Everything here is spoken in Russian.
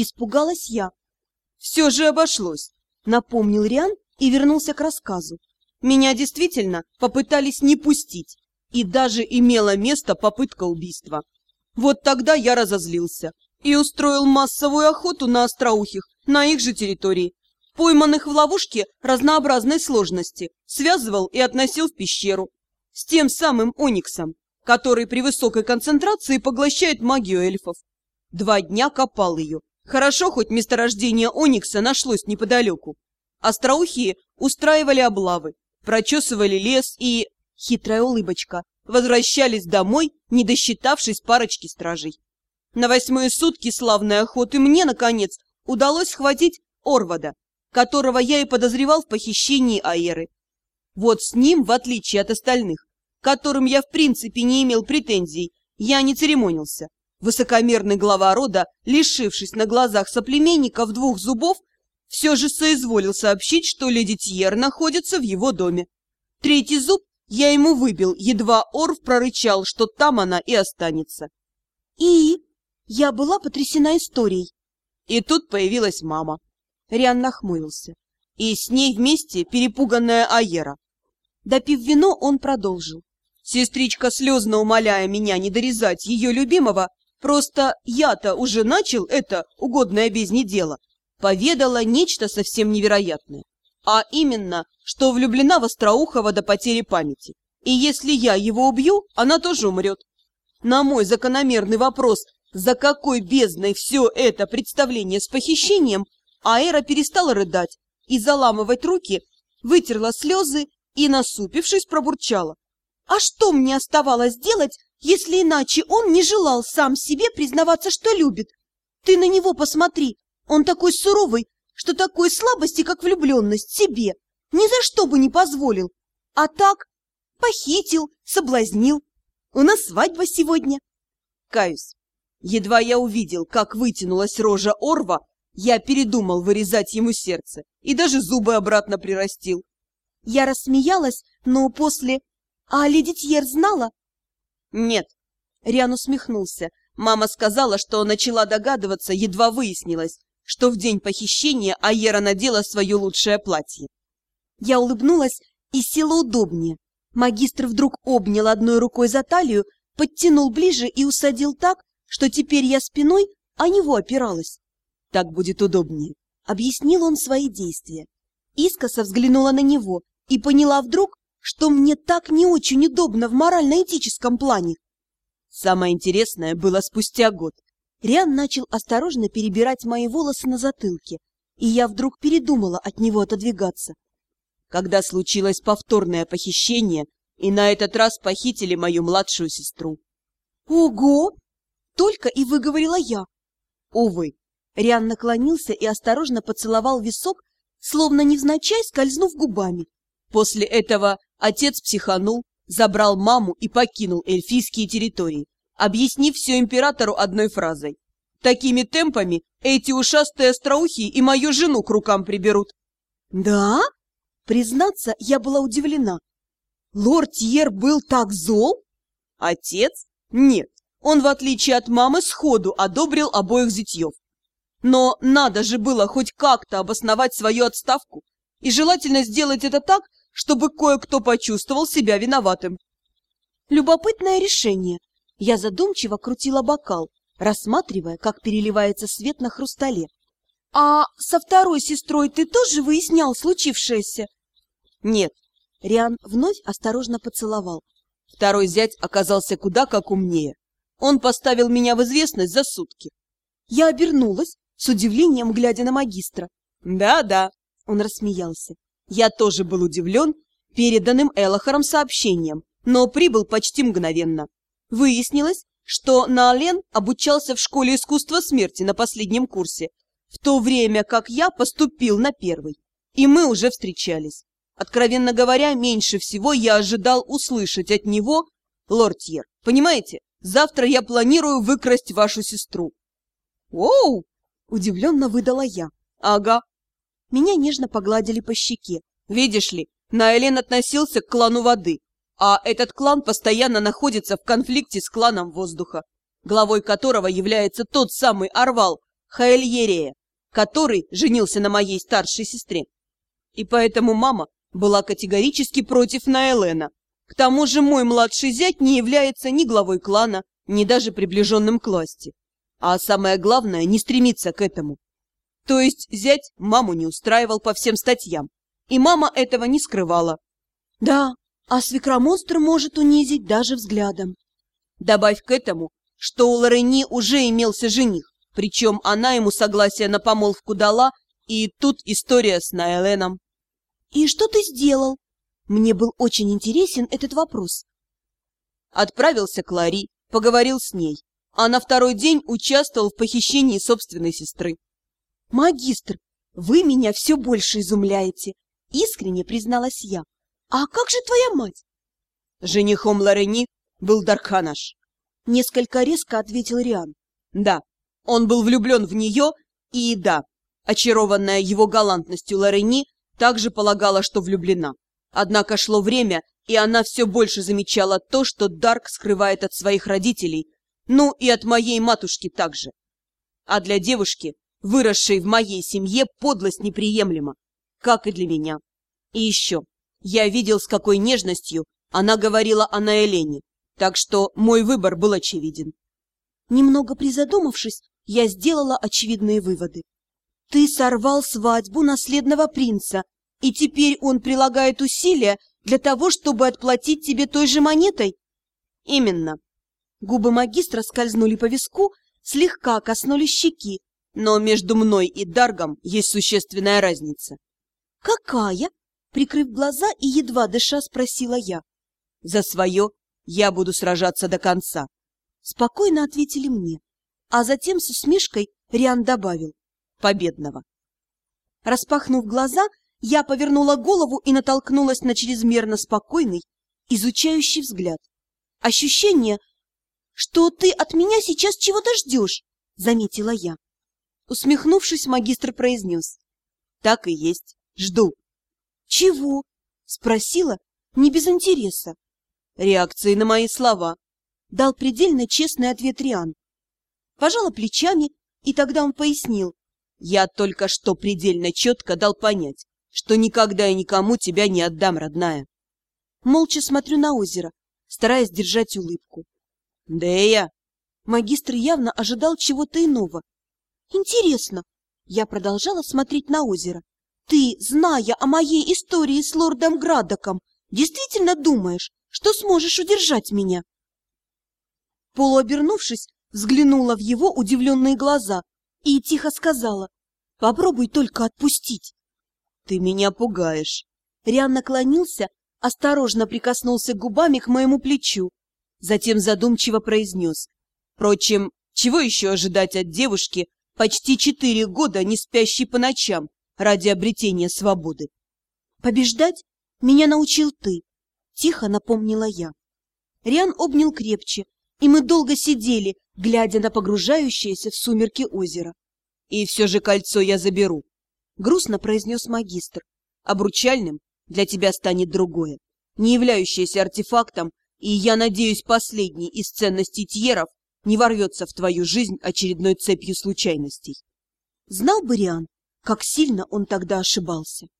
Испугалась я. Все же обошлось, напомнил Риан и вернулся к рассказу. Меня действительно попытались не пустить, и даже имела место попытка убийства. Вот тогда я разозлился и устроил массовую охоту на остроухих на их же территории, пойманных в ловушке разнообразной сложности, связывал и относил в пещеру с тем самым Ониксом, который при высокой концентрации поглощает магию эльфов. Два дня копал ее. Хорошо, хоть месторождение Оникса нашлось неподалеку. Остроухие устраивали облавы, прочесывали лес и... Хитрая улыбочка. Возвращались домой, не досчитавшись парочки стражей. На восьмые сутки славной охоты мне, наконец, удалось схватить Орвада, которого я и подозревал в похищении Аэры. Вот с ним, в отличие от остальных, которым я в принципе не имел претензий, я не церемонился. Высокомерный глава рода, лишившись на глазах соплеменников двух зубов, все же соизволил сообщить, что леди Тьер находится в его доме. Третий зуб я ему выбил, едва Орв прорычал, что там она и останется. И я была потрясена историей. И тут появилась мама. Риан нахмурился. И с ней вместе перепуганная Аера. Допив вино, он продолжил. Сестричка, слезно умоляя меня не дорезать ее любимого, просто я-то уже начал это угодное бездне дело, поведала нечто совсем невероятное. А именно, что влюблена в Остроухова до потери памяти. И если я его убью, она тоже умрет. На мой закономерный вопрос, за какой бездной все это представление с похищением, Аэра перестала рыдать и заламывать руки, вытерла слезы и, насупившись, пробурчала. «А что мне оставалось делать, если иначе он не желал сам себе признаваться, что любит? Ты на него посмотри, он такой суровый, что такой слабости, как влюбленность, себе ни за что бы не позволил. А так похитил, соблазнил. У нас свадьба сегодня. Каюсь. Едва я увидел, как вытянулась рожа Орва, я передумал вырезать ему сердце и даже зубы обратно прирастил. Я рассмеялась, но после... А леди Тьер знала? Нет. Риан усмехнулся. Мама сказала, что начала догадываться, едва выяснилось, что в день похищения Аера надела свое лучшее платье. Я улыбнулась и села удобнее. Магистр вдруг обнял одной рукой за талию, подтянул ближе и усадил так, что теперь я спиной о него опиралась. Так будет удобнее. Объяснил он свои действия. Искоса взглянула на него и поняла вдруг, что мне так не очень удобно в морально-этическом плане. Самое интересное было спустя год. Риан начал осторожно перебирать мои волосы на затылке, и я вдруг передумала от него отодвигаться. Когда случилось повторное похищение, и на этот раз похитили мою младшую сестру. «Ого!» — только и выговорила я. Увы, Риан наклонился и осторожно поцеловал висок, словно невзначай скользнув губами. После этого отец психанул, забрал маму и покинул эльфийские территории, объяснив все императору одной фразой. Такими темпами эти ушастые остроухи и мою жену к рукам приберут. Да? Признаться, я была удивлена. Лорд Тьер был так зол? Отец? Нет. Он, в отличие от мамы, сходу одобрил обоих зятьев. Но надо же было хоть как-то обосновать свою отставку. И желательно сделать это так, чтобы кое-кто почувствовал себя виноватым. Любопытное решение. Я задумчиво крутила бокал, рассматривая, как переливается свет на хрустале. «А со второй сестрой ты тоже выяснял случившееся?» «Нет». Риан вновь осторожно поцеловал. Второй зять оказался куда как умнее. Он поставил меня в известность за сутки. Я обернулась, с удивлением глядя на магистра. «Да-да», — он рассмеялся. «Я тоже был удивлен переданным Элохором сообщением, но прибыл почти мгновенно. Выяснилось, что Наолен обучался в школе искусства смерти на последнем курсе, в то время как я поступил на первый, и мы уже встречались. Откровенно говоря, меньше всего я ожидал услышать от него «Лортьер, понимаете, завтра я планирую выкрасть вашу сестру». «Оу!» Удивленно выдала я. Ага. Меня нежно погладили по щеке. Видишь ли, Наэлен относился к клану воды, а этот клан постоянно находится в конфликте с кланом воздуха, главой которого является тот самый Орвал, Хаэльерея, который женился на моей старшей сестре. И поэтому мама была категорически против Наэлена. К тому же мой младший зять не является ни главой клана, ни даже приближенным к власти. А самое главное, не стремится к этому. То есть зять маму не устраивал по всем статьям, и мама этого не скрывала. Да, а свекромонстр может унизить даже взглядом. Добавь к этому, что у Лорени уже имелся жених, причем она ему согласие на помолвку дала, и тут история с Найленом. «И что ты сделал?» Мне был очень интересен этот вопрос. Отправился к Лари, поговорил с ней, а на второй день участвовал в похищении собственной сестры. «Магистр, вы меня все больше изумляете», — искренне призналась я. «А как же твоя мать?» Женихом Ларени был Дарханаш. Несколько резко ответил Риан. Да, он был влюблен в нее, и да, очарованная его галантностью Ларени также полагала, что влюблена. Однако шло время, и она все больше замечала то, что Дарк скрывает от своих родителей, ну и от моей матушки также. А для девушки, выросшей в моей семье, подлость неприемлема, как и для меня. И еще, я видел, с какой нежностью она говорила о Наэлене, так что мой выбор был очевиден. Немного призадумавшись, я сделала очевидные выводы. Ты сорвал свадьбу наследного принца, и теперь он прилагает усилия для того, чтобы отплатить тебе той же монетой? Именно. Губы магистра скользнули по виску, слегка коснулись щеки, но между мной и Даргом есть существенная разница. Какая? Прикрыв глаза и едва дыша, спросила я. За свое я буду сражаться до конца. Спокойно ответили мне. А затем с усмешкой Риан добавил «победного». Распахнув глаза, я повернула голову и натолкнулась на чрезмерно спокойный, изучающий взгляд. Ощущение, что ты от меня сейчас чего-то ждешь, заметила я. Усмехнувшись, магистр произнес. Так и есть, жду. Чего? Спросила, не без интереса. Реакции на мои слова. Дал предельно честный ответ Риан пожала плечами, и тогда он пояснил. «Я только что предельно четко дал понять, что никогда и никому тебя не отдам, родная». Молча смотрю на озеро, стараясь держать улыбку. «Дея!» Магистр явно ожидал чего-то иного. «Интересно!» Я продолжала смотреть на озеро. «Ты, зная о моей истории с лордом Градоком, действительно думаешь, что сможешь удержать меня?» Полуобернувшись, взглянула в его удивленные глаза и тихо сказала, «Попробуй только отпустить». «Ты меня пугаешь». Риан наклонился, осторожно прикоснулся губами к моему плечу, затем задумчиво произнес. «Впрочем, чего еще ожидать от девушки, почти четыре года не спящей по ночам ради обретения свободы?» «Побеждать меня научил ты», — тихо напомнила я. Риан обнял крепче, и мы долго сидели, глядя на погружающееся в сумерки озеро. «И все же кольцо я заберу», — грустно произнес магистр. «Обручальным для тебя станет другое, не являющееся артефактом, и, я надеюсь, последний из ценностей Тьеров не ворвется в твою жизнь очередной цепью случайностей». Знал бы Риан, как сильно он тогда ошибался.